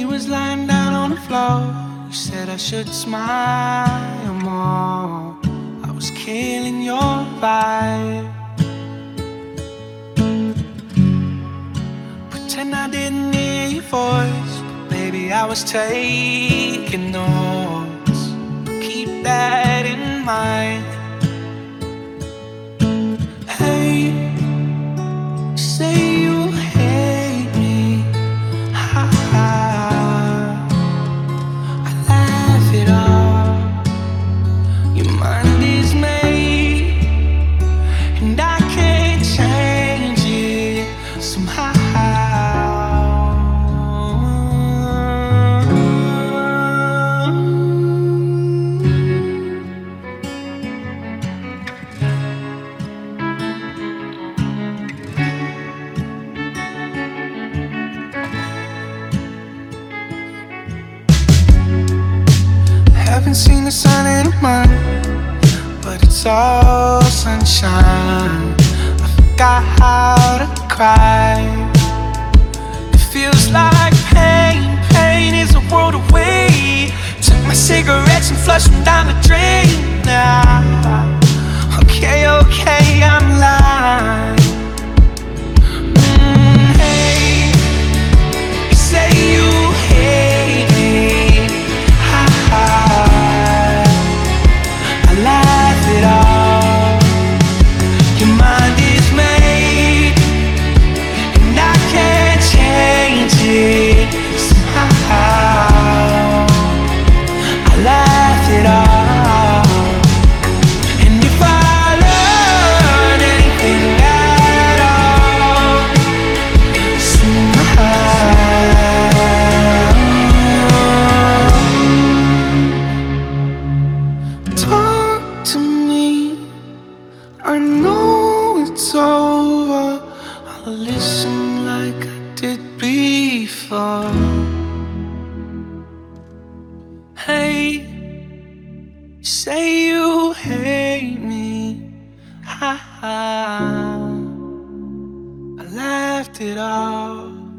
was lying down on the floor. You said I should smile more. I was killing your vibe. Pretend I didn't hear your voice, but baby, I was taking notes. Keep that in mind. Haven't seen the sun in a month, but it's all sunshine. I forgot how to cry. It feels like pain, pain is a world away. Took my cigarettes and flushed them down the drain. Now, okay, okay, I know it's over. I'll listen like I did before. Hey, say you hate me. Ha ha. I laughed it off.